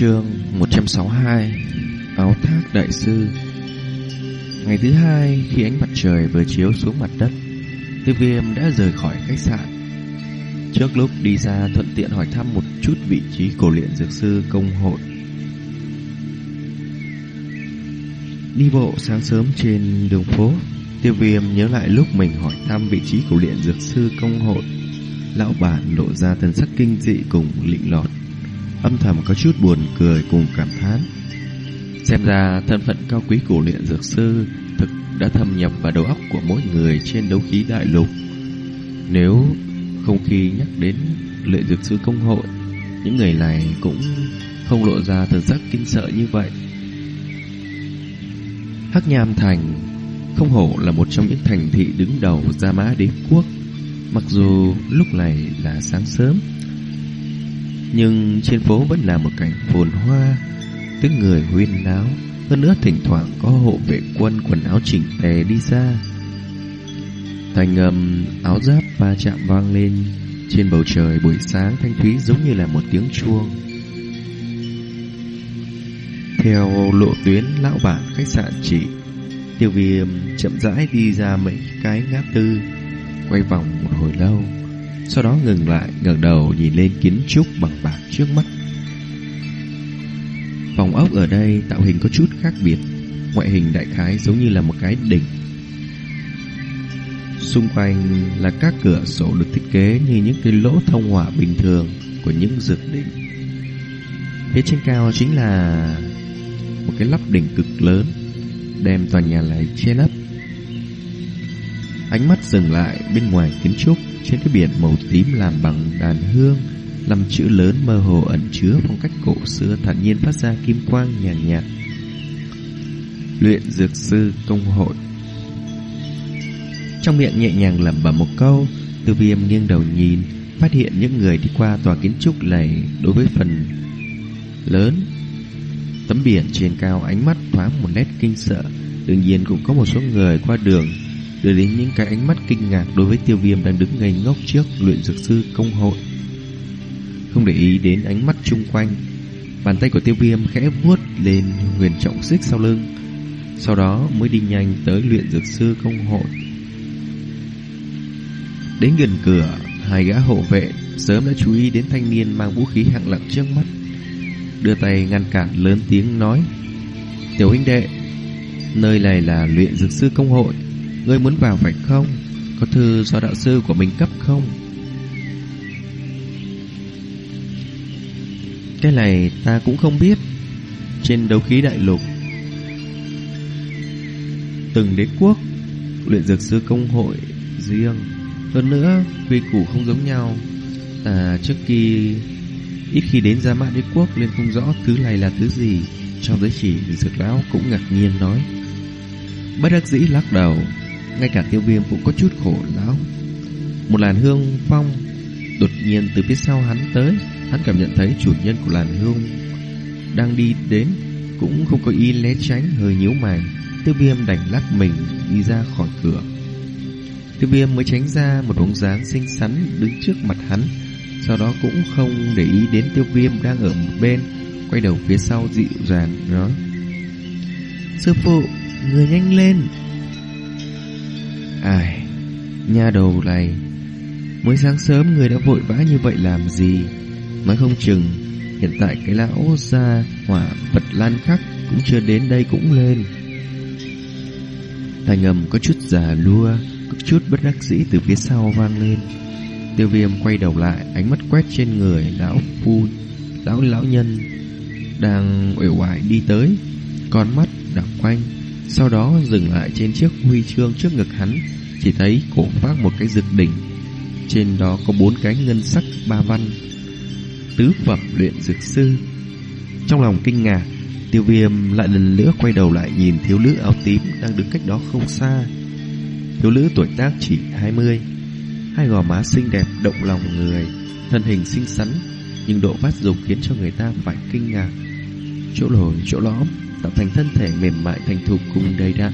Chương 162 Áo thác đại sư. Ngày thứ hai, khi ánh mặt trời vừa chiếu xuống mặt đất Tiêu viêm đã rời khỏi khách sạn. Trước lúc đi ra thuận tiện hỏi thăm một chút vị trí cổ luyện dược sư công hội. Đi bộ sáng sớm trên đường phố Tiêu viêm nhớ lại lúc mình hỏi thăm vị trí cổ luyện dược sư công hội. Lão bản lộ ra thần sắc kinh dị cùng lịnh lọt. Âm thầm có chút buồn cười cùng cảm thán. Xem ra thân phận cao quý của luyện dược sư Thực đã thâm nhập vào đầu óc của mỗi người trên đấu khí đại lục. Nếu không khi nhắc đến luyện dược sư công hội, Những người này cũng không lộ ra thần sắc kinh sợ như vậy. Hắc Nham Thành không hổ là một trong những thành thị đứng đầu Gia Mã Đế Quốc, Mặc dù lúc này là sáng sớm nhưng trên phố vẫn là một cảnh phồn hoa, Tiếng người huyên náo. Hơn nữa thỉnh thoảng có hộ vệ quân quần áo chỉnh tề đi ra Thành âm áo giáp va chạm vang lên Trên bầu trời buổi sáng. Thanh thúy giống như là một tiếng chuông. Theo lộ tuyến, lão bản khách sạn chỉ Tiêu viêm chậm rãi đi ra mấy cái ngã tư, Quay vòng một hồi lâu. Sau đó ngừng lại, ngẩng đầu nhìn lên kiến trúc bằng bạc trước mắt. Phòng ốc ở đây tạo hình có chút khác biệt. Ngoại hình đại khái giống như là một cái đỉnh. Xung quanh là các cửa sổ được thiết kế như những cái lỗ thông hỏa bình thường của những dược đỉnh. Phía trên cao chính là một cái lắp đỉnh cực lớn, đem tòa nhà lại che lấp. Ánh mắt dừng lại bên ngoài kiến trúc trên cái biển màu tím làm bằng đàn hương, Năm chữ lớn mơ hồ ẩn chứa phong cách cổ xưa thản nhiên phát ra kim quang nhàn nhạt, nhạt. Luyện dược sư công hội Trong miệng nhẹ nhàng lẩm bẩm một câu, Từ Viêm nghiêng đầu nhìn, phát hiện những người đi qua tòa kiến trúc này đối với phần lớn. Tấm biển trên cao ánh mắt thoáng một nét kinh sợ Đương nhiên cũng có một số người qua đường. Đưa đến những cái ánh mắt kinh ngạc Đối với tiêu viêm đang đứng ngây ngốc trước Luyện dược sư công hội. Không để ý đến ánh mắt chung quanh, Bàn tay của tiêu viêm khẽ vuốt lên huyền trọng xích sau lưng, Sau đó mới đi nhanh tới luyện dược sư công hội. Đến gần cửa, Hai gã hộ vệ sớm đã chú ý đến thanh niên mang vũ khí hạng lặng trước mắt, đưa tay ngăn cản lớn tiếng nói, Tiểu huynh đệ, Nơi này là luyện dược sư công hội. Ngươi muốn vào phải không? Có thư do đạo sư của mình cấp không? Cái này ta cũng không biết. Trên đấu khí đại lục, Từng đế quốc Luyện dược sư công hội riêng. Hơn nữa, Quy củ không giống nhau. Ta trước khi Ít khi đến Gia Mã Đế Quốc nên không rõ thứ này là thứ gì. Trong giới chỉ, dược lão cũng ngạc nhiên nói. Bất đắc dĩ lắc đầu. Ngay cả tiêu viêm cũng có chút khổ lão Một làn hương phong Đột nhiên từ phía sau hắn tới. Hắn cảm nhận thấy chủ nhân của làn hương Đang đi đến Cũng không có ý né tránh hơi nhíu mày. Tiêu viêm đành lắc mình Đi ra khỏi cửa. Tiêu viêm mới tránh ra một bóng dáng xinh xắn Đứng trước mặt hắn sau đó cũng không để ý đến tiêu viêm đang ở một bên Quay đầu phía sau dịu dàng nói Sư phụ, người nhanh lên. Ai, nhà đầu này Mới sáng sớm người đã vội vã như vậy làm gì? Nói không chừng Hiện tại cái lão gia hỏa vật lan khắc Cũng chưa đến đây cũng lên. Thành âm có chút già lua Có chút bất đắc dĩ từ phía sau vang lên. Tiêu viêm quay đầu lại Ánh mắt quét trên người lão phu Lão lão nhân Đang uể oải đi tới Con mắt đảo quanh. Sau đó dừng lại trên chiếc huy chương trước ngực hắn Chỉ thấy cổ phát một cái dược đỉnh. Trên đó có bốn cái ngân sắc ba văn Tứ phẩm luyện dược sư. Trong lòng kinh ngạc Tiêu viêm lại lần nữa quay đầu lại nhìn thiếu nữ áo tím đang đứng cách đó không xa. Thiếu nữ tuổi tác chỉ 20, Hai gò má xinh đẹp động lòng người Thân hình xinh xắn Nhưng độ vắt dục khiến cho người ta phải kinh ngạc. Chỗ lồi chỗ lõm. Tạo thành thân thể mềm mại thành thục cùng đầy đặn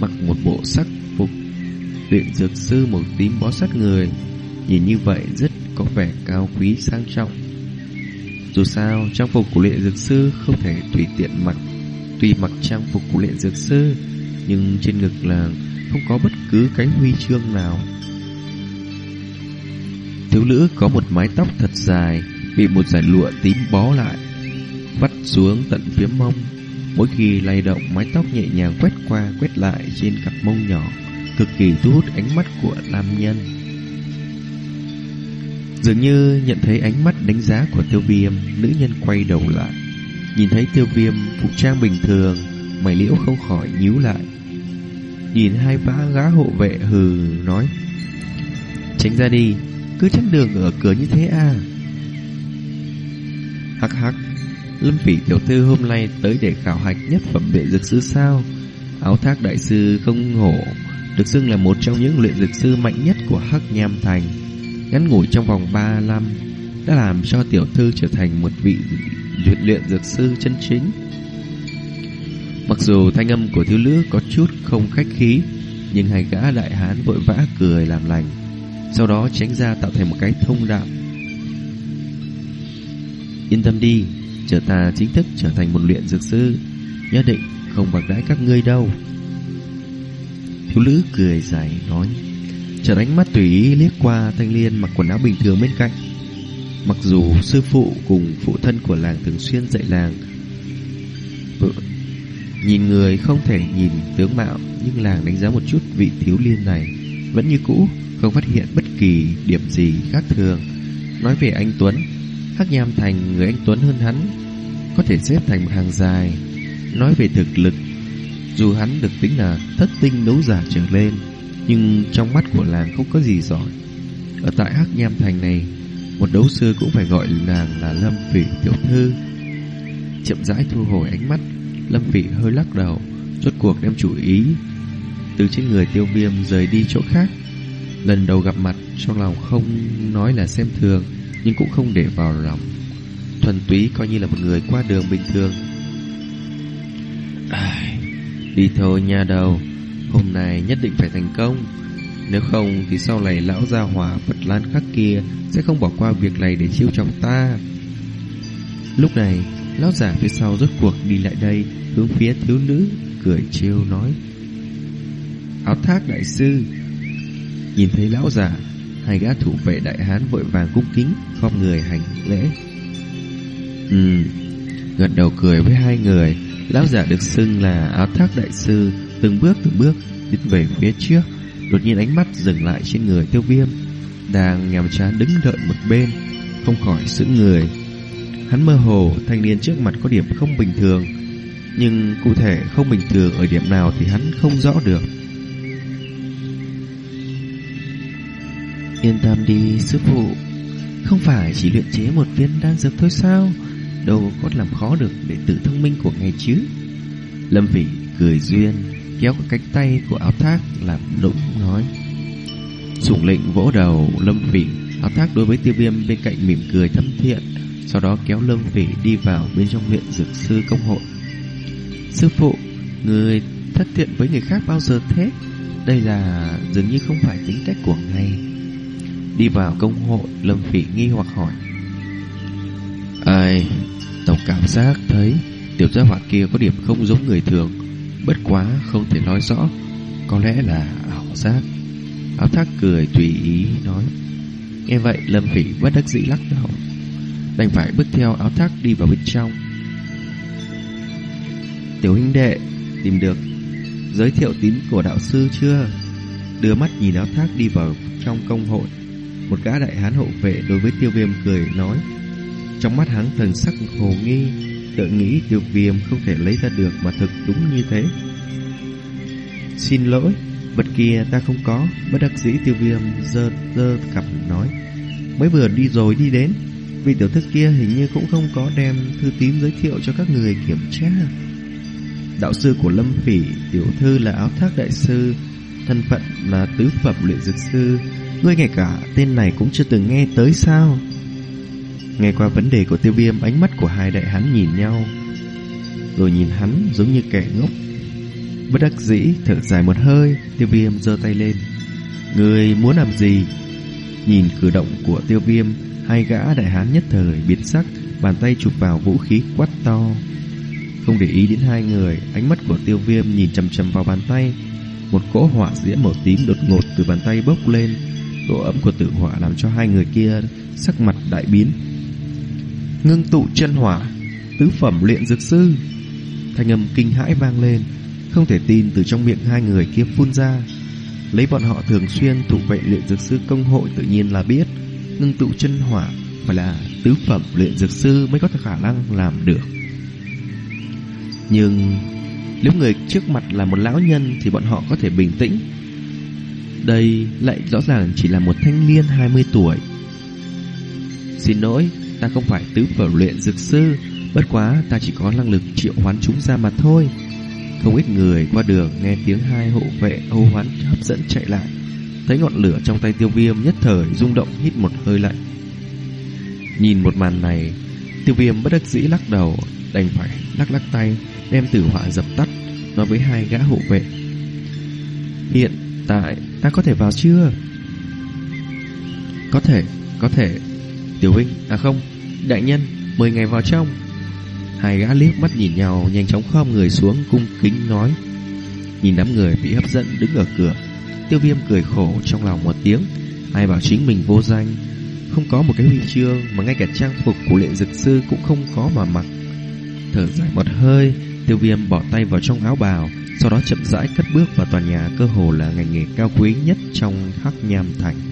Mặc một bộ sắc phục Luyện dược sư màu tím bó sát người Nhìn như vậy rất có vẻ cao quý sang trọng Dù sao, trang phục của luyện dược sư không thể tùy tiện mặc. Tuy mặc trang phục của luyện dược sư, nhưng trên ngực là không có bất cứ cái huy chương nào. Thiếu nữ có một mái tóc thật dài, bị một dải lụa tím bó lại, vắt xuống tận phía mông. Mỗi khi lay động, mái tóc nhẹ nhàng quét qua quét lại trên cặp mông nhỏ, cực kỳ thu hút ánh mắt của nam nhân. Dường như nhận thấy ánh mắt đánh giá của tiêu viêm, nữ nhân quay đầu lại. Nhìn thấy tiêu viêm phục trang bình thường, mày liễu không khỏi nhíu lại. Nhìn hai vã gã hộ vệ hừ nói Tránh ra đi Cứ chắn đường ở cửa như thế à Hắc hắc Lâm phỉ tiểu thư hôm nay tới để khảo hạch nhất phẩm luyện dược sư sao? Áo thác đại sư không hổ Được xưng là một trong những luyện dược sư mạnh nhất của Hắc Nham Thành. Ngắn ngủi trong vòng 3 năm Đã làm cho tiểu thư trở thành một vị luyện luyện dược sư chân chính. Mặc dù thanh âm của thiếu nữ có chút không khách khí, nhưng hai gã đại hán vội vã cười làm lành, sau đó tránh ra tạo thành một cái thông đạo. Yên tâm đi, chờ ta chính thức trở thành một luyện dược sư, nhất định không bạc đãi các ngươi đâu. Thiếu nữ cười dài nói, chợt ánh mắt tùy ý liếc qua thanh liên mặc quần áo bình thường bên cạnh. Mặc dù sư phụ cùng phụ thân của làng thường xuyên dạy làng ừ, Nhìn người không thể nhìn tướng mạo Nhưng làng đánh giá một chút vị thiếu liên này Vẫn như cũ Không phát hiện bất kỳ điểm gì khác thường Nói về anh Tuấn Hắc Nham Thành người anh Tuấn hơn hắn Có thể xếp thành một hàng dài. Nói về thực lực Dù hắn được tính là thất tinh đấu giả trở lên Nhưng trong mắt của làng không có gì giỏi. Ở tại Hắc Nham Thành này Một đấu sư cũng phải gọi nàng là Lâm Phỉ Tiểu Thư. Chậm rãi thu hồi ánh mắt Lâm Phỉ hơi lắc đầu, rốt cuộc đem chủ ý từ trên người tiêu viêm rời đi chỗ khác. Lần đầu gặp mặt, trong lòng không nói là xem thường, nhưng cũng không để vào lòng. Thuần túy coi như là một người qua đường bình thường. À, đi thôi nha đầu, hôm nay nhất định phải thành công. Nếu không thì sau này lão gia hỏa Phật Lan khắc kia sẽ không bỏ qua việc này để chiêu trọng ta. Lúc này, lão giả phía sau rốt cuộc đi lại đây, hướng phía thiếu nữ, cười trêu nói. Áo thác đại sư Nhìn thấy lão giả Hai gã thủ vệ đại hán vội vàng cung kính, Khom người hành lễ. Ừ Gật đầu cười với hai người. Lão giả được xưng là áo thác đại sư, Từng bước từng bước Tiến về phía trước. Đột nhiên ánh mắt dừng lại trên người tiêu viêm, Đang nhằm chán đứng đợi một bên, Không khỏi sững người. Hắn mơ hồ, thanh niên trước mặt có điểm không bình thường, Nhưng cụ thể không bình thường ở điểm nào thì hắn không rõ được. Yên tâm đi sư phụ. Không phải chỉ luyện chế một viên đan dược thôi sao? Đâu có làm khó được để tự thông minh của ngài chứ. Lâm Vị cười duyên Kéo cánh tay của áo thác làm đụng nói. Sủng lệnh vỗ đầu Lâm Vị, Áo thác đối với tiêu viêm bên cạnh mỉm cười thâm thiện Sau đó kéo Lâm Vị đi vào bên trong luyện dược sư công hội. Sư phụ Người thất thiện với người khác bao giờ thế? Đây là dường như không phải tính cách của ngài. Đi vào công hội, Lâm Phỉ nghi hoặc hỏi. Ai? Tổng cảm giác thấy Tiểu gia hỏa kia có điểm không giống người thường, Bất quá không thể nói rõ. Có lẽ là ảo giác. Áo thác cười tùy ý nói. Nghe vậy, Lâm Phỉ bất đắc dĩ lắc đầu. Đành phải bước theo áo thác đi vào bên trong. Tiểu huynh đệ, Tìm được. Giới thiệu tín của đạo sư chưa? Đưa mắt nhìn áo thác đi vào trong công hội một gã đại hán hộ vệ đối với tiêu viêm cười nói. Trong mắt hắn thần sắc hồ nghi, Tự nghĩ tiêu viêm không thể lấy ra được Mà thực đúng như thế. Xin lỗi, Vật kia ta không có, Bất đắc dĩ tiêu viêm dơ dơ cặp nói. Mới vừa đi rồi đi đến Vì tiểu thức kia hình như cũng không có đem Thư tín giới thiệu cho các người kiểm tra. Đạo sư của Lâm Phỉ Tiểu thư là áo thác đại sư Thân phận là tứ phẩm luyện dược sư. Ngươi ngay cả tên này cũng chưa từng nghe tới sao? Nghe qua vấn đề của tiêu viêm, Ánh mắt của hai đại hắn nhìn nhau. Rồi nhìn hắn giống như kẻ ngốc. Bất đắc dĩ thở dài một hơi, Tiêu viêm giơ tay lên. Người muốn làm gì? Nhìn cử động của tiêu viêm, Hai gã đại hán nhất thời biến sắc, Bàn tay chụp vào vũ khí quát to. Không để ý đến hai người, Ánh mắt của tiêu viêm nhìn chầm chầm vào bàn tay một cỗ hỏa diễm màu tím đột ngột từ bàn tay bốc lên. Độ ấm của tử hỏa làm cho hai người kia Sắc mặt đại biến. Ngưng tụ chân hỏa, Tứ phẩm luyện dược sư. Thanh âm kinh hãi vang lên, Không thể tin từ trong miệng hai người kia phun ra. Lấy bọn họ thường xuyên thủ vệ luyện dược sư công hội tự nhiên là biết, Ngưng tụ chân hỏa Phải là tứ phẩm luyện dược sư mới có khả năng làm được. Nhưng nếu người trước mặt là một lão nhân Thì bọn họ có thể bình tĩnh. Đây lại rõ ràng chỉ là một thanh niên 20 tuổi. Xin lỗi, Ta không phải tứ phẩm luyện dược sư, Bất quá ta chỉ có năng lực triệu hoán chúng ra mà thôi. Không ít người qua đường nghe tiếng hai hộ vệ hô hoán hấp dẫn chạy lại. Thấy ngọn lửa trong tay tiêu viêm nhất thời rung động hít một hơi lạnh. Nhìn một màn này, Tiêu viêm bất đắc dĩ lắc đầu. Đành phải lắc lắc tay, Đem tử hỏa dập tắt, Nói với hai gã hộ vệ. Hiện tại ta có thể vào chưa? Có thể Có thể, Tiểu huynh À không, Đại nhân, Mời ngày vào trong. Hai gã liếc mắt nhìn nhau, Nhanh chóng khom người xuống, cung kính nói. Nhìn đám người bị hấp dẫn đứng ở cửa, Tiêu viêm cười khổ trong lòng một tiếng. Ai bảo chính mình vô danh? Không có một cái huy chương Mà ngay cả trang phục của luyện dược sư Cũng không có mà mặc. Thở dài một hơi, Tiêu viêm bỏ tay vào trong áo bào, Sau đó chậm rãi cất bước vào tòa nhà Cơ hồ là ngành nghề cao quý nhất trong Hắc Nham Thành.